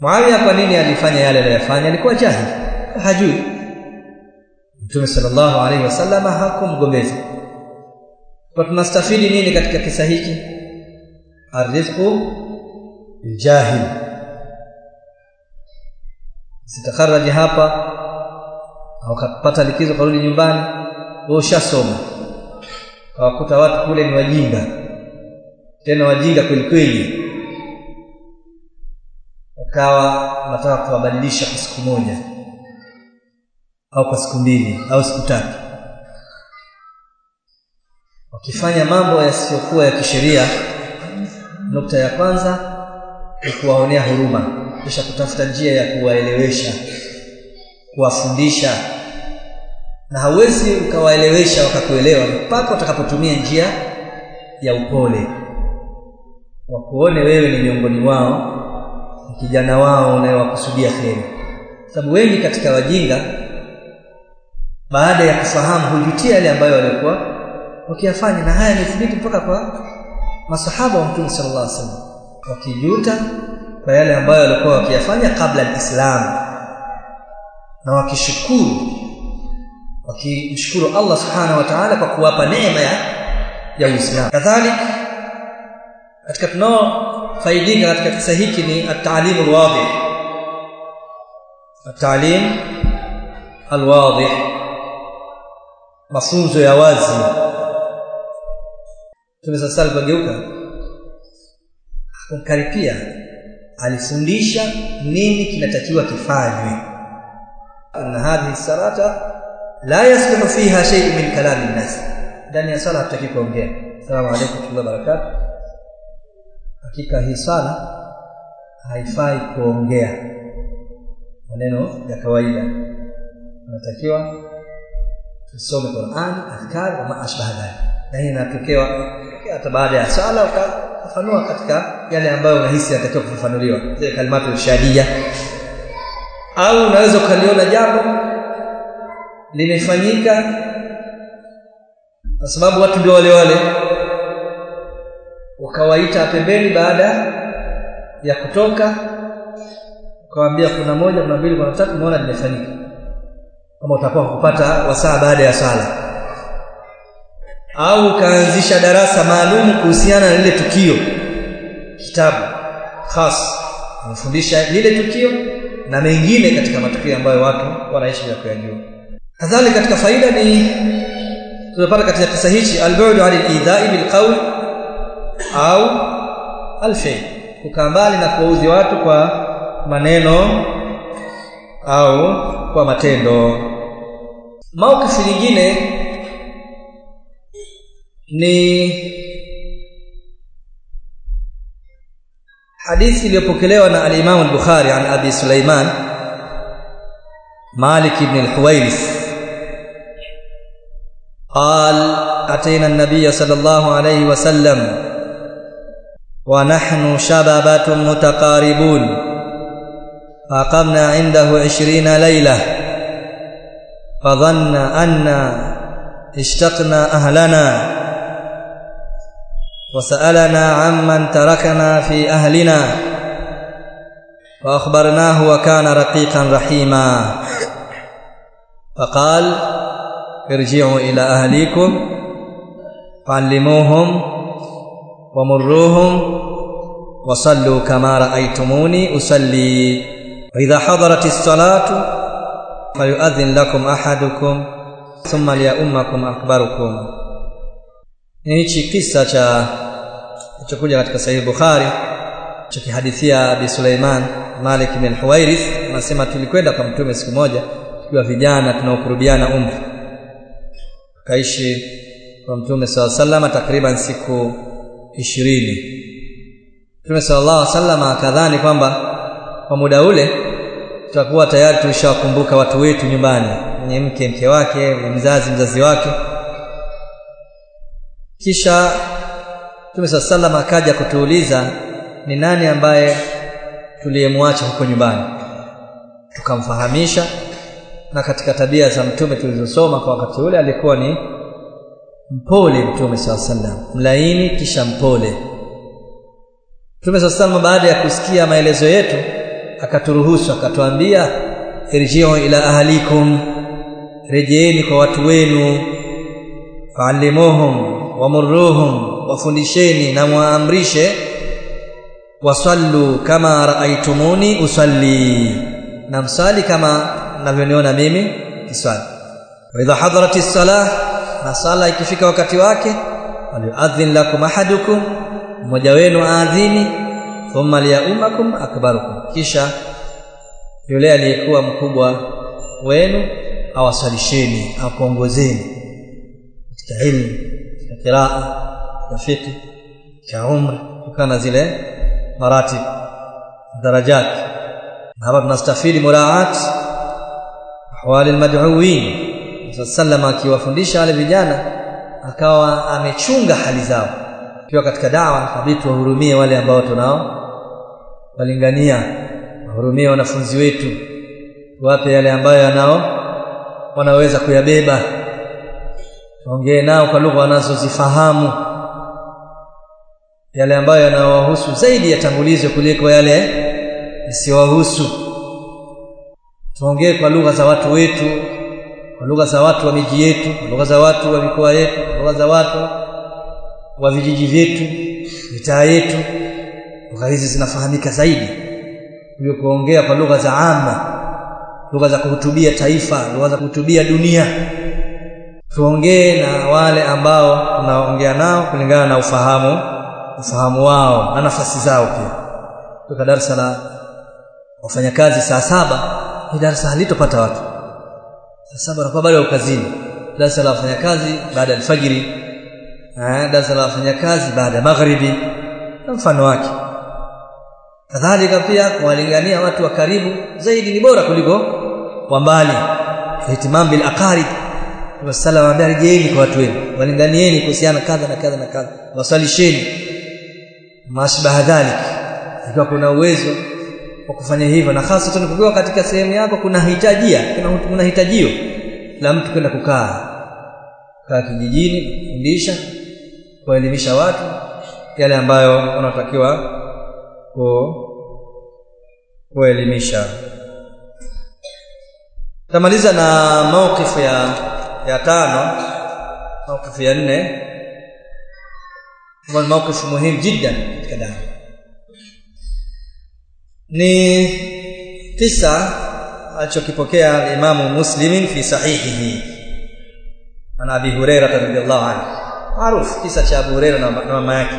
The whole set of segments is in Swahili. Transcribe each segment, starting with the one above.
Muawiya kwa nini alifanya yale aliyofanya alikuwa jahili hajui. Mtume sallallahu alaihi wasallam hakumgombeza. Kwa tunastafidi nini katika kisa hiki? Arrizqu jahil. sitakharaji hapa au kapata likizo karudi nyumbani wewe ushasoma. Kawakuta watu kule ni wajinga. Tena wajinga kweli kweli ukawa unataka kuwabadilisha kwa siku moja au kwa siku mbili au siku tatu. Wakifanya mambo yasiyokuwa ya kisheria nukta ya kwanza ni kuwaonea huruma kisha kutafuta njia ya kuwaelewesha kuwafundisha. Na hauwezi ukawaelewesha wakakuelewa mpaka utakapotumia njia ya upole. Wakuone wewe ni miongoni wao kijana wao unayewakusudia heri, sababu wengi katika wajinga baada ya kufahamu hujutia yale ambayo walikuwa wakiyafanya. Na haya ni thibiti mpaka kwa masahaba wa Mtume sallallahu alaihi wasallam wakijuta kwa yale ambayo walikuwa wakiyafanya kabla alislam na wakishukuru wakimshukuru Allah subhanahu wa ta'ala kwa kuwapa neema ya ya Uislamu. Kadhalika katika tunao faidika katika kisa hiki ni at-ta'lim al-wadih at-ta'lim al-wadih mafunzo ya wazi Mtume sasa alipogeuka alifundisha nini kinatakiwa kifanywe na hadhi salata la yasluhu fiha shay'un min kalami an-nas ndani ya sala hataki kuongea assalamu alaykum wa barakatuh hakika hii sala haifai kuongea maneno ya kawaida. Unatakiwa tusome Qur'an adhkar na ashbaha dhalik. Na hii inatokewa hata baada ya sala ukafafanua katika yale ambayo unahisi yanatakiwa kufafanuliwa. Zile kalimatu shadia au unaweza ukaliona jambo limefanyika kwa sababu watu ndio wale wale ukawaita pembeni baada ya kutoka ukawaambia kuna moja kuna mbili kuna tatu umeona limefanyika kama utakuwa kupata wasaa baada ya sala. Au ukaanzisha darasa maalum kuhusiana na lile tukio. Kitabu khas unafundisha lile tukio na mengine katika matukio ambayo watu wanaishi bila kuyajua. Kadhalika katika faida ni tumepata katika kisa hichi al-bu'du 'ala al-idha'i bil qawl au al-fi'l kukaa mbali na kuwaudhi watu kwa maneno au kwa matendo maukifu nyingine ni hadithi iliyopokelewa na al-Imam al-Bukhari an Abi Sulaiman Malik ibn al-Huwairith قال أتينا النبي صلى الله عليه وسلم ونحن شبابة متقاربون. فأقمنا عنده عشرين ليلة. فظن أن اشتقنا أهلنا. وسألنا عمن تركنا في أهلنا. فأخبرناه وكان رقيقا رحيما. فقال ارجعوا إلى أهليكم علموهم ومروهم وصلوا كما رأيتموني أصلي وإذا حضرت الصلاة فليؤذن لكم أحدكم ثم ليؤمكم أكبركم hichi kisa cha kilichokuja katika sahihi Bukhari chokihadithia Abi Suleiman Malik bin Huwairith anasema tulikwenda kwa mtume siku moja tukiwa vijana tunaokurubiana umri tukaishi kwa mtume SAW sallama takriban siku ishirini mtume sallallahu alaihi wasallam akadhani kwamba kwa muda ule tutakuwa tayari tulishawakumbuka watu wetu nyumbani mwenye mke mke wake mzazi mzazi wake. Kisha Mtume saa sallam akaja kutuuliza ni nani ambaye tuliyemwacha huko nyumbani. Tukamfahamisha na katika tabia za mtume tulizosoma kwa wakati ule alikuwa ni mpole mtume sallallahu alaihi wasallam mlaini kisha mpole mtume saa sallam baada ya kusikia maelezo yetu akaturuhusu akatuambia irji'u ila ahlikum rejeeni kwa watu wenu fa'allimuhum wamurruhum wafundisheni na muamrishe wasallu kama raaitumuni usalli. Na msali kama ninavyoniona mimi kiswali wa idha hadaratis salah na sala ikifika wakati wake aliadhin lakum ahadukum mmoja wenu aadhini thumma liyaumakum akbarukum. Kisha yule aliyekuwa mkubwa wenu awasalisheni akuongozeni katika ilmu katika qiraa katika fiqh katika umra kutokana zile maratib darajat. Hapa tunastafidi muraat ahwali almad'uwin sallallahu akiwafundisha wale vijana akawa amechunga hali zao ikiwa katika dawa kabidi tuwahurumie wale ambao tunao walingania. Wahurumie wanafunzi wetu. Wape yale ambayo yanao wanaweza kuyabeba. Tuongee nao kwa lugha wanazozifahamu. Yale ambayo yanawahusu zaidi yatangulizwe kuliko yale yasiyowahusu. Tuongee kwa lugha za watu wetu kwa lugha za watu wa miji yetu kwa lugha za watu wa mikoa yetu kwa lugha za watu wa vijiji vyetu mitaa yetu lugha hizi zinafahamika zaidi. Kuliko kuongea kwa lugha za ama lugha za kuhutubia taifa lugha za kuhutubia dunia. Tuongee na wale ambao tunaongea nao kulingana na ufahamu ufahamu wao na nafasi zao pia. Kutoka darasa la wafanyakazi saa saba ni darasa halitopata watu. Saa saba wanakuwa bado kazini. Darasa la wafanyakazi baada ya alfajiri darasa la wafanyakazi baada ya magharibi mfano wake. Kadhalika pia kuwalingania watu wa karibu. Zaidi ni bora kuliko wa mbali. Ihtimam bil aqarib. Wasallam ambia rejeeni kwa watu wenu. Walinganieni kuhusiana kadha na kadha na kadha. Wasalisheni. Mashbaha dhalik. Ikiwa kuna uwezo wa kufanya hivyo na hasa tunapokuwa katika sehemu yako kuna hitajia kuna, kuna hitajio la mtu kwenda kukaa. Kaa kijijini kufundisha kuelimisha watu yale ambayo unatakiwa ku kuelimisha. Tamaliza na maukifu ya ya tano maukifu ya nne. Maukifu muhimu jiddan katika ni kisa alichokipokea al-Imamu Muslimin fi sahihihi ana Abi Hurairah radhiyallahu anhu maarufu kisa cha Abu Hurairah na mama yake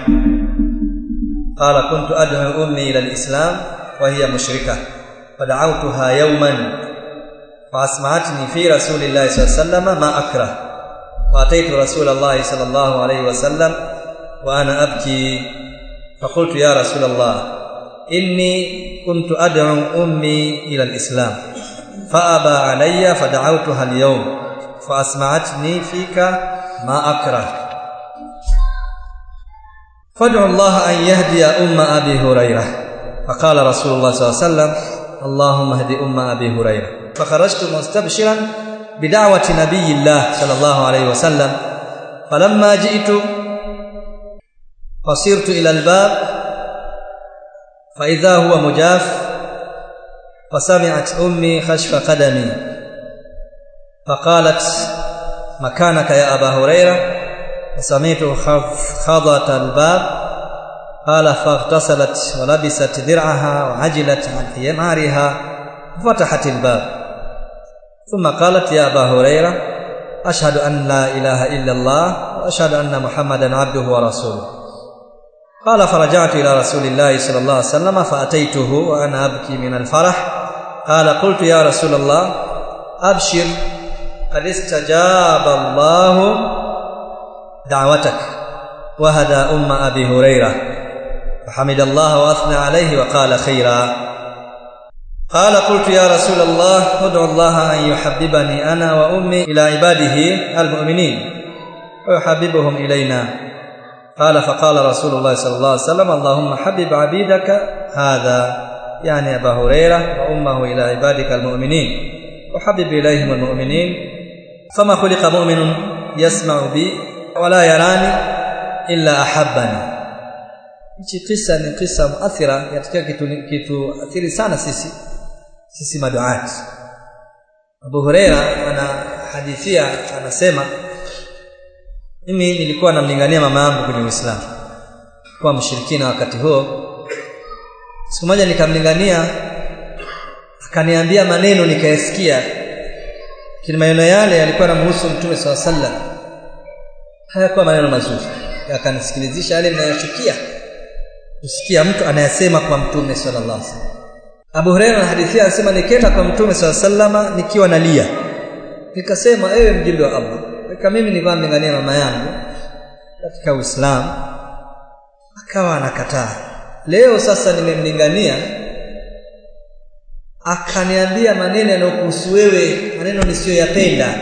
قال كنت أدعو أمي إلى الإسلام وهي مشركة فدعوتها يوما فأسمعتني في رسول الله صلى الله عليه وسلم ما أكره وأتيت رسول الله صلى الله عليه وسلم وأنا أبكي فقلت يا رسول الله إني كنت أدعو أمي إلى الإسلام فأبى علي فدعوتها اليوم فأسمعتني فيك ما أكره فادعوا الله أن يهدي أم أبي هريرة. فقال رسول الله صلى الله عليه وسلم اللهم اهد أم أبي هريرة. فخرجت مستبشرا بدعوة نبي الله صلى الله عليه وسلم. فلما جئت فصرت إلى الباب فإذا هو مجاف فسمعت أمي خشف قدمي. فقالت مكانك يا أبا هريرة؟ وسمعت خضة الباب. قال فاغتسلت ولبست درعها وعجلت عن حمارها وفتحت الباب. ثم قالت يا أبا هريرة أشهد أن لا إله إلا الله وأشهد أن محمدا عبده ورسوله. قال فرجعت إلى رسول الله صلى الله عليه وسلم فأتيته وأنا أبكي من الفرح. قال قلت يا رسول الله أبشر قد استجاب الله دعوتك. وهدى أم أبي هريرة. فحمد الله وأثنى عليه وقال خيرا. قال قلت يا رسول الله ادعو الله أن يحببني أنا وأمي إلى عباده المؤمنين. ويحببهم إلينا. قال فقال رسول الله صلى الله عليه وسلم اللهم حبب عبيدك هذا يعني أبا هريرة وأمه إلى عبادك المؤمنين. وحبب إليهم المؤمنين. فما خلق مؤمن يسمع بي wala yarani illa ahabbani hichi kisa ni kisa muathira katika kitu kitu athiri sana sisi sisi maduati Abu Huraira anahadithia anasema mimi nilikuwa namlingania mama yangu kwenye Uislamu kwa mshirikina wakati huo. Siku moja nikamlingania akaniambia maneno nikayasikia kile maneno yale yalikuwa yanamhusu Mtume swalla sallam hayakuwa maneno mazuri. Yakanisikilizisha yale ninayochukia. Kusikia mtu anayesema kwa mtume sallallahu alaihi wasallam. Abu Hurairah anahadithia anasema nikaenda kwa mtume sallallahu alaihi wasallam nikiwa nalia. Nikasema ewe mjumbe wa Allah kama mimi nilikuwa nimengania mama yangu katika Uislamu. Akawa anakataa. Leo sasa nimemlingania. Akaniambia maneno yanayokuhusu wewe maneno nisiyoyapenda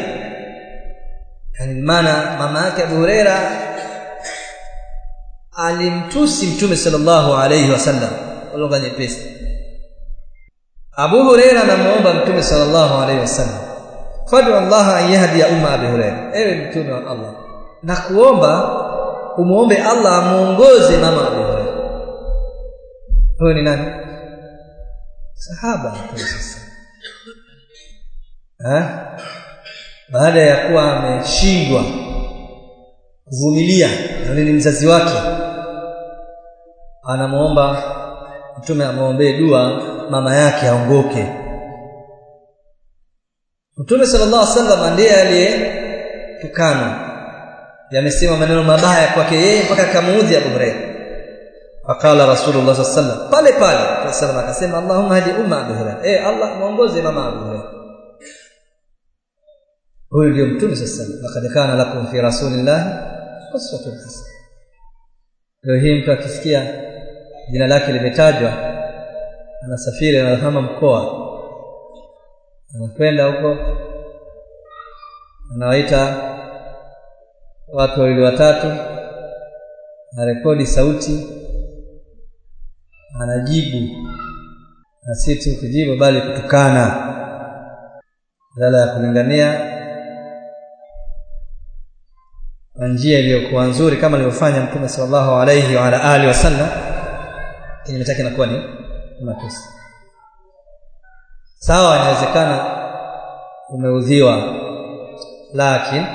yani maana mama yake Abu Huraira alimtusi mtume sallallahu alayhi wasallam lugha nyepesi. Abu Huraira anamuomba mtume sallallahu alayhi wasallam fad'u Allah an yahdi umma Abu Huraira. Ewe mtume wa Allah na kuomba umuombe Allah amuongoze mama Abu Huraira. Huyo ni nani? Sahaba sasa eh baada ya kuwa ameshindwa kuvumilia na ni mzazi wake anamuomba mtume amwombee dua mama yake aongoke. Mtume sallallahu alaihi wasallam ndiye aliyetukana. Yamesema maneno mabaya kwake yeye mpaka kamuudhi Abu Hurairah. Fakala Rasulullah sallallahu alaihi wasallam pale pale Rasulullah akasema Allahumma hadi umma Abu eh Allah muongoze mama Abu Hurairah huyu ndio mtume sasa lakad kana lakum fi rasulillahi uswatun hasana. Leo hii mtu akisikia jina lake limetajwa anasafiri anahama mkoa anakwenda huko anawaita watu wawili watatu anarekodi sauti anajibu. Na si tu kujibu bali kutukana. Badala ya kulingania kwa njia iliyokuwa nzuri kama alivyofanya mtume sallallahu alayhi wa ala alihi wasallam imetaka inakuwa ni makosa sawa inawezekana umeudhiwa lakini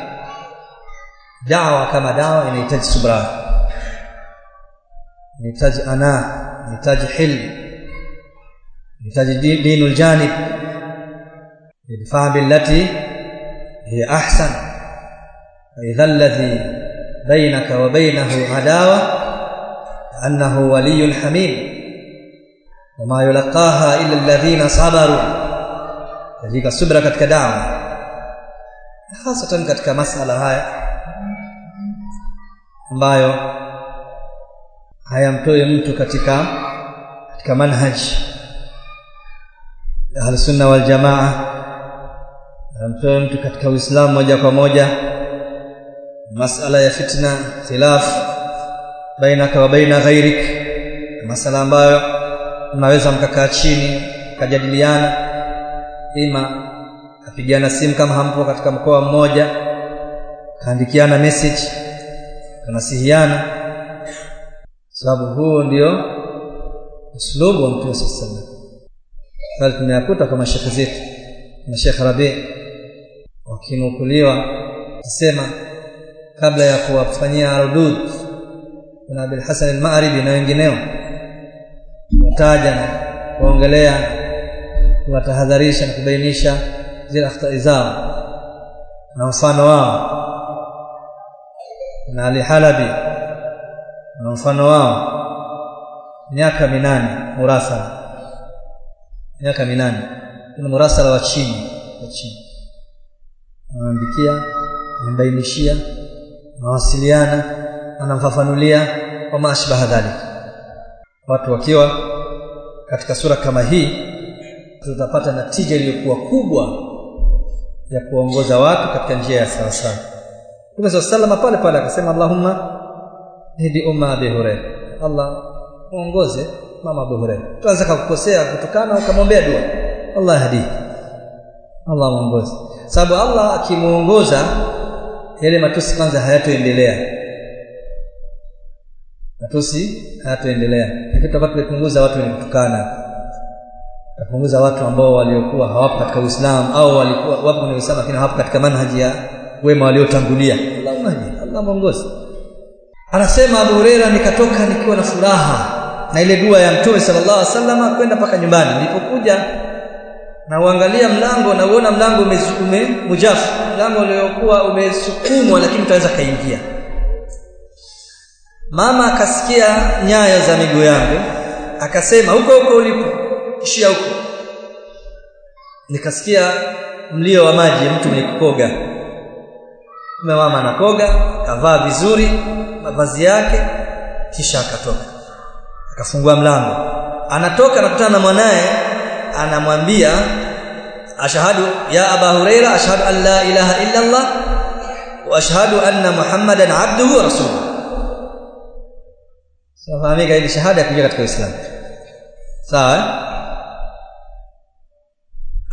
dawa kama dawa inahitaji subra. Inahitaji ana inahitaji hilm inahitaji dinul ljanib idfa billati hiya ahsan فإذا الذي بينك وبينه عداوة أنه ولي حميم وما يلقاها إلا الذين صبروا katika subra katika dawa hasatan katika masala haya ambayo hayamtoi mtu katika katika manhaj ahli sunna wal jamaa hayamtoi mtu katika uislamu moja kwa moja masala ya fitna khilaf bainaka wa baina ghairik. Masala ambayo mnaweza mkakaa chini mkajadiliana ima kapigana simu kama hampo katika mkoa mmoja kaandikiana message kanasihiana sababu huo ndio uslubu wa mtume saa salam bali tumeyakuta kwa mashekhe zetu na Sheikh Rabi. Wakinukuliwa kusema kabla ya kuwafanyia rudud na Abil Hasan al-Ma'ribi na wengineo. Kutaja na kuongelea kuwatahadharisha na kubainisha zile akhtai zao na mfano wao. Na Ali Halabi na mfano wao. Miaka minane murasala. Miaka minane. Ni murasala wa chini wa chini. Anaandikia anambainishia mawasiliana anamfafanulia wa maashbaha dhalik. Watu wakiwa katika sura kama hii tutapata natija iliyokuwa kubwa ya kuongoza watu katika njia ya sawa sawa. Mtume sallallahu pale pale akasema Allahumma hidi umma Abi Hurairah. Allah muongoze mama Abu Hurairah. Tuanza kukosea kutukana ukamwombea dua. Allah hadi. Allah mwongoze sababu Allah akimuongoza yale matusi kwanza hayatoendelea. Matusi hayatoendelea. Lakini tutakuwa tumepunguza watu wenye kutukana. Tutapunguza watu ambao waliokuwa hawapo katika Uislamu au walikuwa wapo kwenye Uislamu lakini hawapo katika manhaji ya wema waliotangulia. Allah Allah mwongoze anasema Abu hureira nikatoka nikiwa na furaha na ile dua ya Mtume sallallahu alaihi wasallam kwenda mpaka nyumbani. Nilipokuja na uangalia mlango na uona mlango umezukume mujafu mlango uliokuwa umesukumwa lakini utaweza kaingia. Mama akasikia nyayo za miguu yangu akasema huko huko ulipo ishia huko. Nikasikia mlio wa maji mtu mwenye kukoga. Mama anakoga kavaa vizuri mavazi yake kisha akatoka. Akafungua mlango. Anatoka anakutana na mwanaye anamwambia ashhadu ya aba huraira ashhadu an la ilaha illa allah wa ashhadu anna muhammadan abduhu wa rasuluhu. Safahamika ili shahada ya katika uislamu. Sawa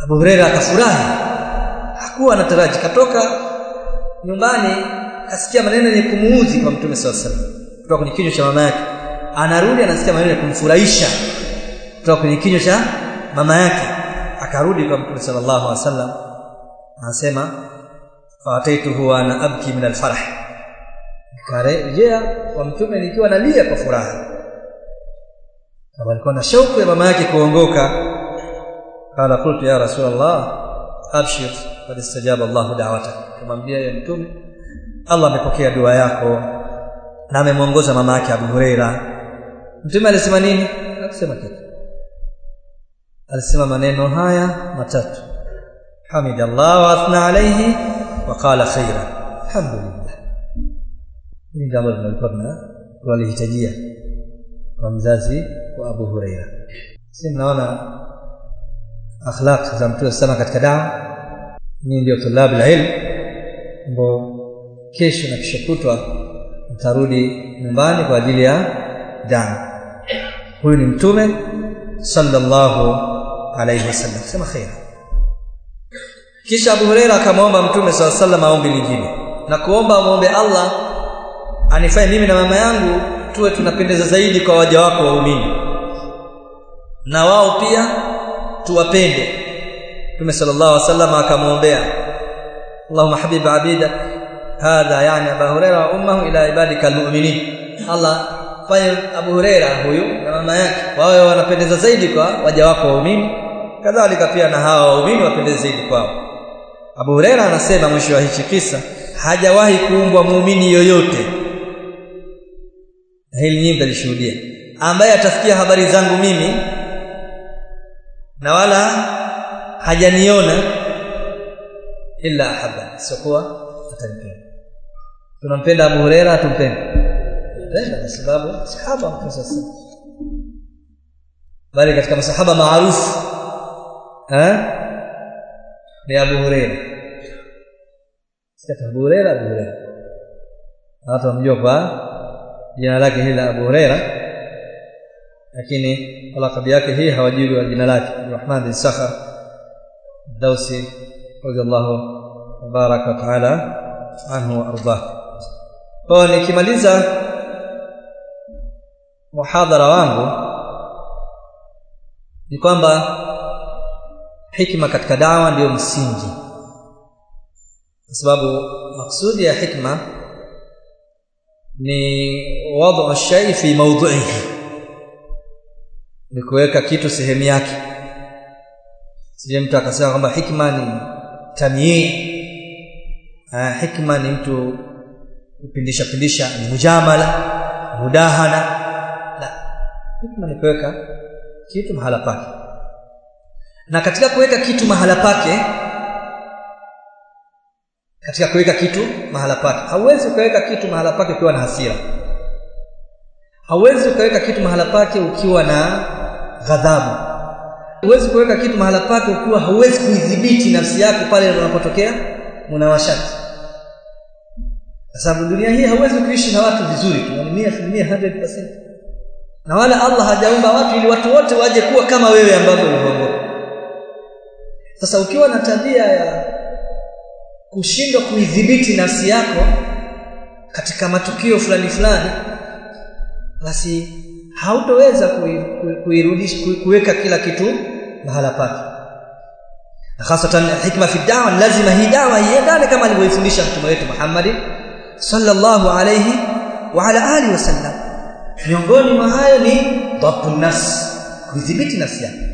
Abu Huraira akafurahi. Hakuwa anataraji katoka nyumbani asikia maneno yenye kumuudhi kwa Mtume SAW kutoka kwenye kinywa cha mama yake. Anarudi anasikia maneno ya kumfurahisha kutoka kwenye kinywa cha mama yake. Akarudi kwa Mtume sallallahu alaihi wasallam anasema fataituhu wa ana abki min alfarah. Nikarejea kwa Mtume nikiwa nalia kwa furaha. Kama alikuwa na shauku ya mama yake kuongoka qala qultu ya rasulullah abshir qad istajaba Allah da'watak kamwambia ya mtume Allah amepokea dua yako na amemwongoza mama yake Abu Huraira. Mtume alisema nini? Akusema kitu alisema maneno haya matatu. Hamidallah wa athna alayhi wa qala khaira alhamdulillah. Hili jambo linalikuwa tunalihitajia kwa mzazi wa Abu hureira si mnaona akhlaq za mtume sana katika dawa? Ni ndio tulabu la ilmu. Ambao kesho na kesho kutwa mtarudi nyumbani kwa ajili ya dawa huyu ni mtume alayhi wasallam. Sema khair. Kisha Abu Huraira akamwomba mtume sallallahu sallam aombi lingine na kuomba muombe Allah anifanye mimi na mama yangu tuwe tunapendeza zaidi kwa waja wako waumini. Na wao pia tuwapende. Mtume sallallahu alaihi wasallam akamwombea Allahumma habib abidak hadha yani Abu wa ummuhu ila ibadika almu'minin. Allah fanye Abu Huraira huyu na mama yake wawe wanapendeza zaidi kwa waja wako waumini kadhalika pia na hawa waumini wapendeze zaidi kwao. Abu Huraira anasema mwisho wa hichi kisa hajawahi kuumbwa muumini yoyote. Na hili nyinyi alishuhudia ambaye atasikia habari zangu mimi na wala hajaniona illa ahaba. Sikuwa atanipenda. Tunampenda Abu Huraira tumpende kwa sababu sahaba sasa bali katika masahaba maarufu eh ni Abu Hurairah. Sasa Abu Hurairah? Abu Hurairah. Watu wamjua jina lake hili la Abu Hurairah. Lakini lakabi yake hii hawajui wa jina lake Rahman bin Sakhar Dausi radhiallahu tabaraka taala anhu wa ardah. Kwa nikimaliza muhadhara wangu ni kwamba hikma katika dawa ndiyo msingi. Kwa sababu maksudi ya hikma ni wad'u shai fi mawdhihi ni kuweka kitu sehemu yake. Sije mtu akasema kwamba hikma ni tamyii. Hikma ni mtu kupindisha pindisha ni mujamala mudahana. La hikma ni kuweka kitu mahala pake na katika kuweka kitu mahala pake katika kuweka kitu mahala pake hauwezi ukaweka kitu mahala pake ukiwa na hasira. Hauwezi ukaweka kitu mahala pake ukiwa na ghadhabu. Huwezi kuweka kitu mahala pake ukiwa hauwezi kuidhibiti nafsi yako pale unapotokea munawashati. Kwa sababu dunia hii hauwezi kuishi na watu vizuri tu ni 100% na wala Allah hajaumba watu ili watu wote waje kuwa kama wewe ambavyo ulivyoongoka sasa ukiwa na tabia ya kushindwa kuidhibiti nafsi yako katika matukio fulani fulani basi hautoweza kuirudisha kui, kui, kuweka kila kitu mahala pake. Hasatan hikma fi da'wa lazima hii dawa iendane kama alivyofundisha mtume wetu Muhammad sallallahu alayhi wa ala alihi wasallam. Miongoni mwa hayo ni dhabtun nafsi, kuidhibiti nafsi yake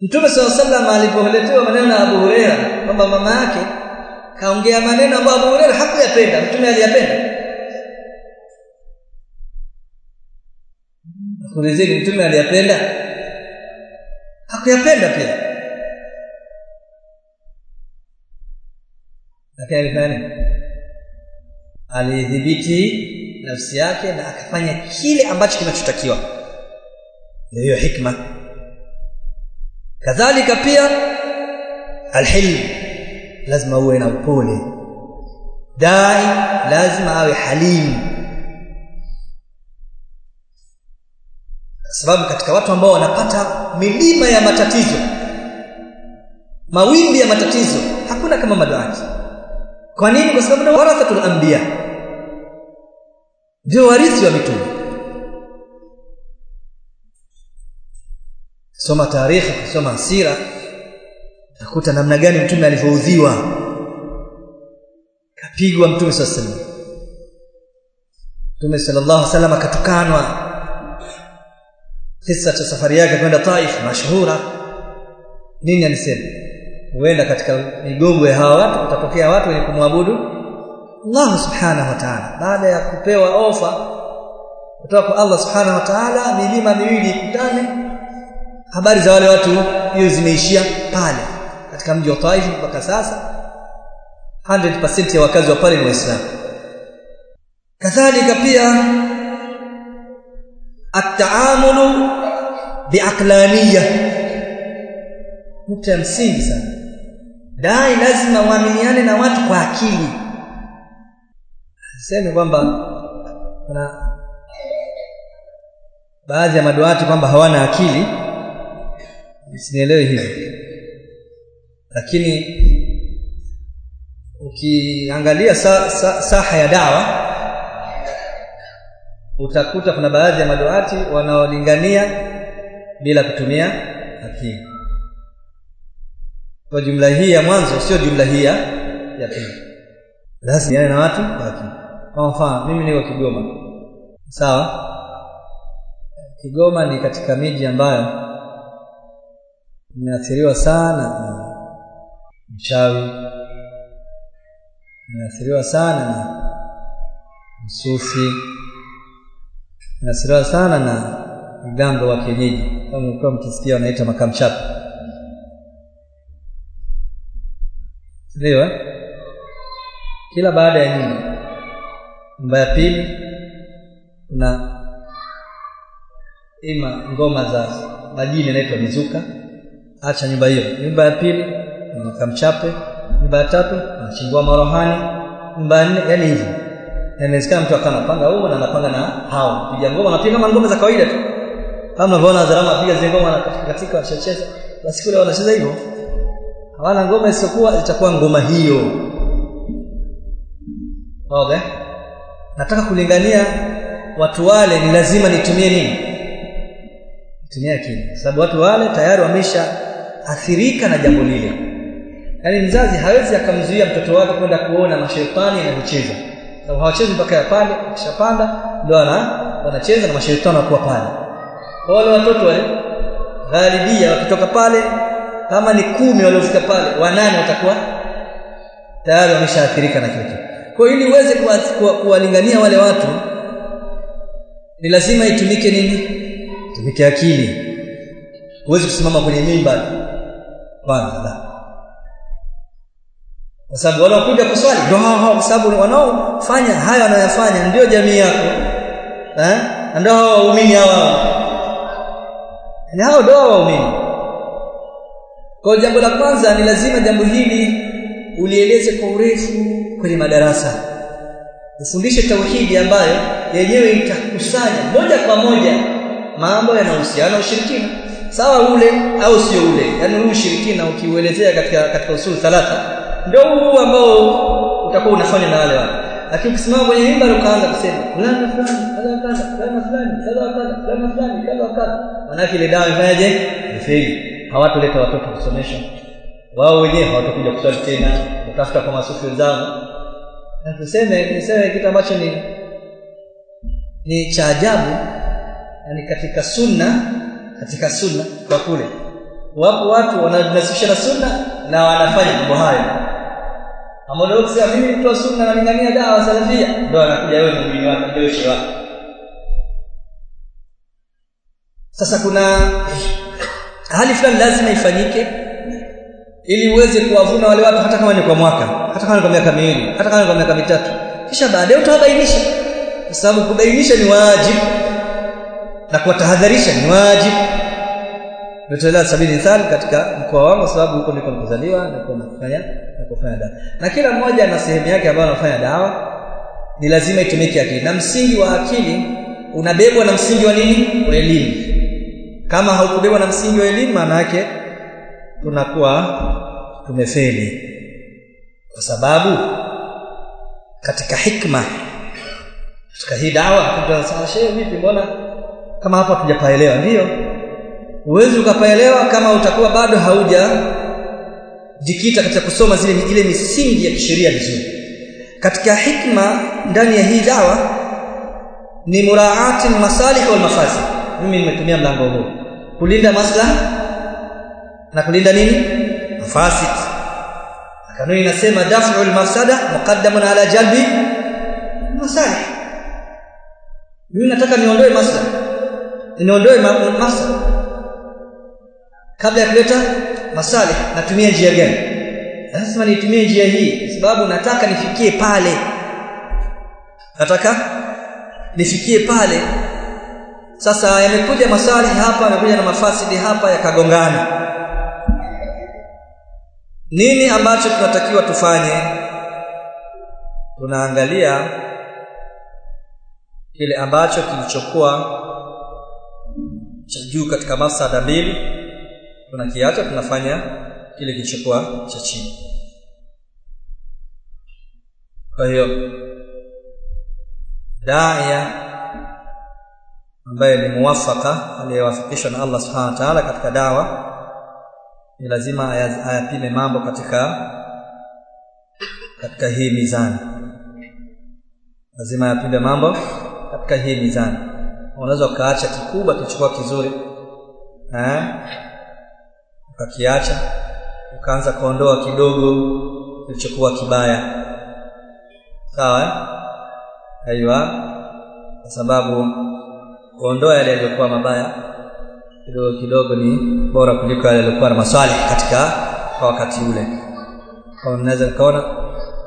Mtume SAW wasallam alipoletewa maneno ya Abu Huraira kwamba mama yake kaongea maneno ambayo Abu Huraira hakuyapenda mtume aliyapenda. Kulizeni mtume aliyapenda? Hakuyapenda pia. Lakini alifanya alidhibiti nafsi yake na akafanya kile ambacho kinachotakiwa. Hiyo hikma kadhalika pia alhilm lazima uwe na upole. Dai lazima awe halim. Sababu katika watu ambao wanapata milima ya matatizo mawimbi ya matatizo hakuna kama maduati. Kwa nini? Kwa sababu na warathatul anbiya. Ndio warithi wa mitume soma tarehe kusoma sira utakuta namna gani mtume alivyoudhiwa. Kapigwa mtume sallallahu alaihi wasallam. Mtume sallallahu alaihi wasallam akatukanwa. Kisa cha safari yake kwenda Taif mashhura. Nini alisema? Huenda katika migongo ya hawa watu utapokea watu wenye kumwabudu Allah subhanahu wa ta'ala. Baada ya kupewa ofa kutoka kwa Allah subhanahu wa ta'ala milima miwili ikutane habari za wale watu hiyo zimeishia pale katika mji wa Taif mpaka sasa. 100% ya wakazi wa pale ni Waislamu. Kadhalika pia ataamulu biaqlaniya nukta ya msingi sana. Dai lazima waaminiane na watu kwa akili. Sema kwamba kuna baadhi ya maduati kwamba hawana akili sinielewi hivi. Lakini ukiangalia sa, sa, saha ya dawa utakuta kuna baadhi ya maduati wanaolingania bila kutumia akili. Kwa jumla hii ya mwanzo sio jumla hii ya pili. Lazima na watu akili. Kwa mfano mimi niko Kigoma. Sawa? Kigoma ni katika miji ambayo imeathiriwa sana na mchawi. Imeathiriwa sana na msufi nimeathiriwa sana na mganga wa kienyeji. Kama mlikuwa mkisikia wanaita makamchapa, ndio eh? kila baada ya nyumba nyumba ya pili kuna ima ngoma za majini inaitwa mizuka acha nyumba hiyo. Nyumba ya pili kamchape nyumba ya tatu anachingua marohani. Nyumba ya nne yani hivyo inawezekana mtu akawa anapanga huo na anapanga na hao. Piga ngoma na piga kama ngoma za kawaida tu. Kama unavyoona Azarama apiga zile ngoma katika wachecheza basi kule wanacheza hivyo. Hawana ngoma isiyokuwa itakuwa ngoma hiyo. Okay nataka kulingania watu wale ni lazima nitumie nini? Nitumie akili. Sababu watu wale tayari wamesha athirika na jambo lile. Yaani mzazi hawezi akamzuia mtoto wake kwenda kuona mashaitani yanavyocheza. Sababu hawachezi mpaka ya pale akishapanda ndio ana wanacheza na mashaitani wanakuwa pale. Kwa wale watoto wale ghalibia wakitoka pale kama ni kumi waliofika pale wanane watakuwa tayari wameshaathirika na kitu. Kwa ili uweze kuwalingania wale watu ni lazima itumike nini? Itumike akili. Huwezi kusimama kwenye mimba kwanza. La kwa sababu wanaokuja kuswali ndio hao kwa sababu wanaofanya hayo wanayofanya ndio jamii yako eh? Ndio hao waumini hao ni hao ndio waumini. Kwa jambo la kwanza ni lazima jambo hili ulieleze kwa urefu kwenye madarasa. Ufundishe tauhidi ambayo yenyewe itakusanya moja kwa moja mambo yanayohusiana na ushirikina sawa ule au sio ule? Yani huu ushirikina ukiuelezea katika katika usulu thalatha ndio huu ambao utakuwa unafanya na wale wale. Lakini ukisimama kwenye mimbar ukaanza kusema fulani fulani kadha kadha fulani fulani kadha kadha fulani fulani kadha kadha. Maana ile dawa ifanyaje? Ifeli. Hawatoleta watoto kusomesha wao wenyewe hawatakuja kuswali tena utafuta kwa masufi wenzao. Na tuseme niseme kitu ambacho ni ni cha ajabu yani katika sunna katika sunna kwa kule. Wapo watu wanajinasibisha na sunna na wanafanya mambo hayo. Ambao leo kusema mimi mtu wa sunna nalingania dawa salafia ndio anakuja wewe mwingine wako ndio shehe wako. Sasa kuna hali fulani lazima ifanyike ili uweze kuwavuna wale watu hata kama ni kwa mwaka hata kama ni kwa miaka miwili hata kama ni kwa miaka mitatu. Kisha baadaye utawabainisha kwa sababu kubainisha ni wajibu na kuwatahadharisha ni wajibu nitolea sabini thal katika mkoa wangu sababu huko ndiko nikozaliwa na kufanya na kufanya dawa. Na kila mmoja ana sehemu yake ambayo anafanya dawa. Ni lazima itumike akili na msingi wa akili unabebwa na msingi wa nini? Wa elimu. Kama haukubebwa na msingi wa elimu maana yake tunakuwa tumefeli kwa sababu katika hikma katika hii dawa tutasema shehe vipi mbona kama hapo tujapaelewa ndio? Uwezi ukapaelewa kama utakuwa bado hauja jikita katika kusoma zile ile misingi ya kisheria vizuri. Katika hikma ndani ya hii dawa ni muraati masalih wal mafasid. Mimi nimetumia mlango huu. Kulinda maslaha na kulinda nini? Mafasid. Kanuni inasema daf'ul al-mafsada muqaddamun ala jalbi masalih. Mimi nataka niondoe maslaha niondoe masa kabla ya kuleta masalih natumia njia gani? Lazima nitumie njia hii kwa sababu nataka nifikie pale. Nataka nifikie pale. Sasa yamekuja masalih hapa yamekuja na mafasidi hapa yakagongana. Nini ambacho tunatakiwa tufanye? Tunaangalia kile ambacho kilichokuwa cha juu katika masada mbili tunakiacha tunafanya kile kilichokuwa cha chini. Kwa hiyo daya ambaye ni muwafaka aliyewafikishwa na Allah subhanahu wa ta'ala katika dawa ni lazima ayapime mambo katika katika hii mizani. Lazima ayapime mambo katika hii mizani unaweza ukaacha kikubwa kilichokuwa kizuri eh? Ukakiacha ukaanza kuondoa kidogo kilichokuwa kibaya. Sawa aiwa. Kwa sababu kuondoa yale yaliyokuwa mabaya kidogo kidogo ni bora kuliko yale yaliyokuwa na maswali katika kwa wakati ule. Kwa unaweza nikaona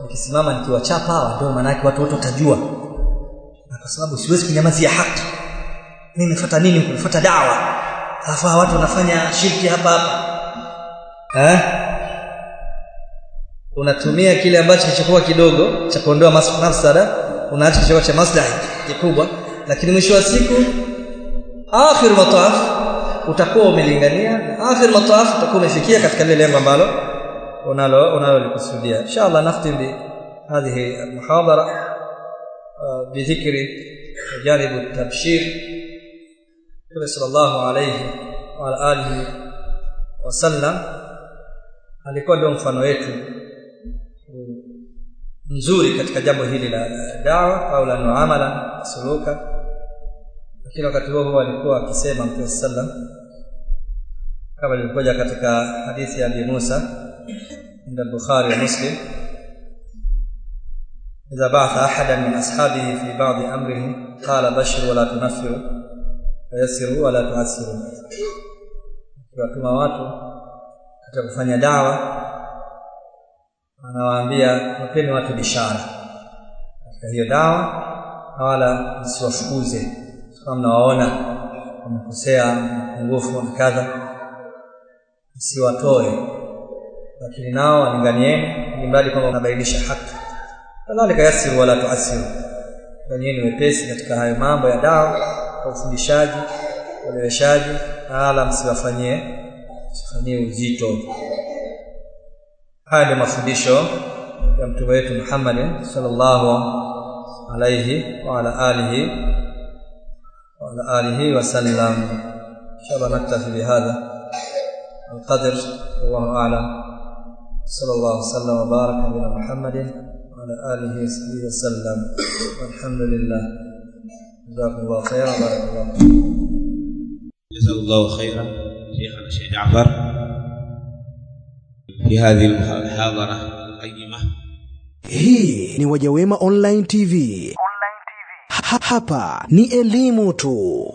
nikisimama nikiwachapa hawa ndio maana watu wote watajua. Na kwa sababu siwezi kunyamazia haki mimi nimefuata nini kufuata dawa alafu watu wanafanya shirki hapa hapa eh unatumia kile ambacho kilichokuwa kidogo cha kuondoa mafsada unaacha kilichokuwa cha maslahi kikubwa lakini mwisho wa siku akhir mataf utakuwa umelingania na akhir mataf utakuwa umefikia katika lile lengo ambalo unalo unalolikusudia inshallah naftim bi hadhihi almuhadara بذكر جانب التبشير صلى الله عليه وعلى آله wasallam alikuwa ndio mfano wetu mzuri katika jambo hili la dawa au la muamala suluka lakini wakati huo huo alikuwa akisema mtume sallam kama ilivyokuja katika hadithi ya Abi Musa inda al-Bukhari wa Muslim إذا بعث أحدا من أصحابه في بعض أمره قال بشر ولا تنفر yasiru wala tuasiru, akiwatuma watu katika kufanya dawa anawaambia wapeni watu bishara katika hiyo dawa, wala msiwafukuze. Kama mnawaona wamekosea mapungufu na kadha, msiwatoe, lakini nao walinganieni, ili mbali kwamba wanabainisha haki. Kadhalika yasiru wala tuasiru, fanyeni wepesi katika hayo mambo ya dawa. Kwa ufundishaji ueleweshaji na wala msiwafanyie msifanyie uzito haya ndio mafundisho ya mtume wetu Muhammad sallallahu alayhi wa ala alihi wa ala alihi wa sallam inshallah naktafi bihadha القدر والله اعلم صلى الله وسلم وبارك على محمد وعلى اله وصحبه وسلم والحمد لله جزاكم الله خيرا بارك الله جزاه الله خيرا شيخنا الشيخ جعفر في هذه المحاضرة القيمة hii ni wajawema online tv, Ha- hapa ni elimu tu